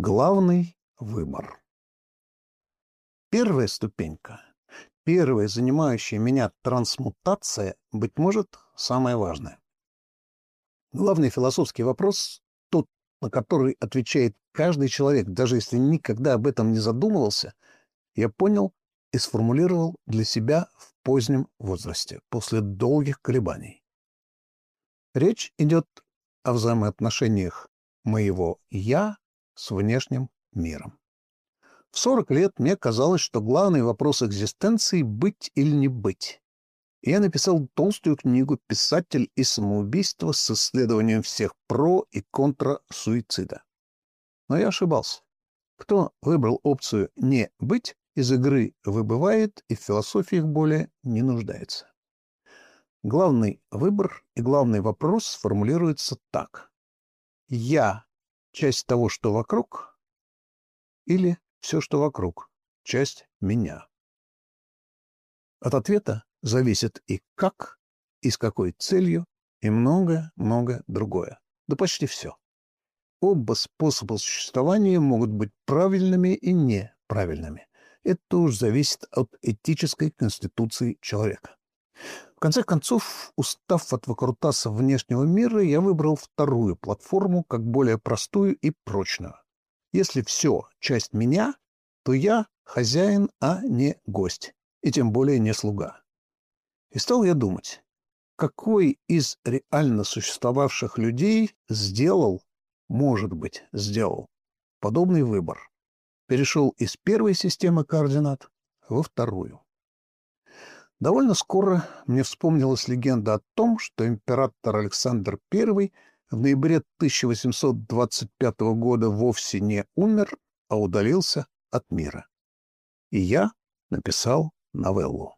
Главный выбор. Первая ступенька, первая занимающая меня трансмутация, быть может, самая важная. Главный философский вопрос, тот, на который отвечает каждый человек, даже если никогда об этом не задумывался, я понял и сформулировал для себя в позднем возрасте, после долгих колебаний. Речь идет о взаимоотношениях моего «я» с внешним миром. В 40 лет мне казалось, что главный вопрос экзистенции — быть или не быть. И я написал толстую книгу «Писатель и самоубийство» с исследованием всех про и контра суицида. Но я ошибался. Кто выбрал опцию «не быть», из игры выбывает и в философиях более не нуждается. Главный выбор и главный вопрос формулируется так. Я часть того, что вокруг, или все, что вокруг, часть меня. От ответа зависит и как, и с какой целью, и многое-многое другое. Да почти все. Оба способа существования могут быть правильными и неправильными. Это уж зависит от этической конституции человека. В конце концов, устав от выкрутаса внешнего мира, я выбрал вторую платформу как более простую и прочную. Если все часть меня, то я хозяин, а не гость, и тем более не слуга. И стал я думать, какой из реально существовавших людей сделал, может быть, сделал, подобный выбор. Перешел из первой системы координат во вторую. Довольно скоро мне вспомнилась легенда о том, что император Александр I в ноябре 1825 года вовсе не умер, а удалился от мира. И я написал новеллу.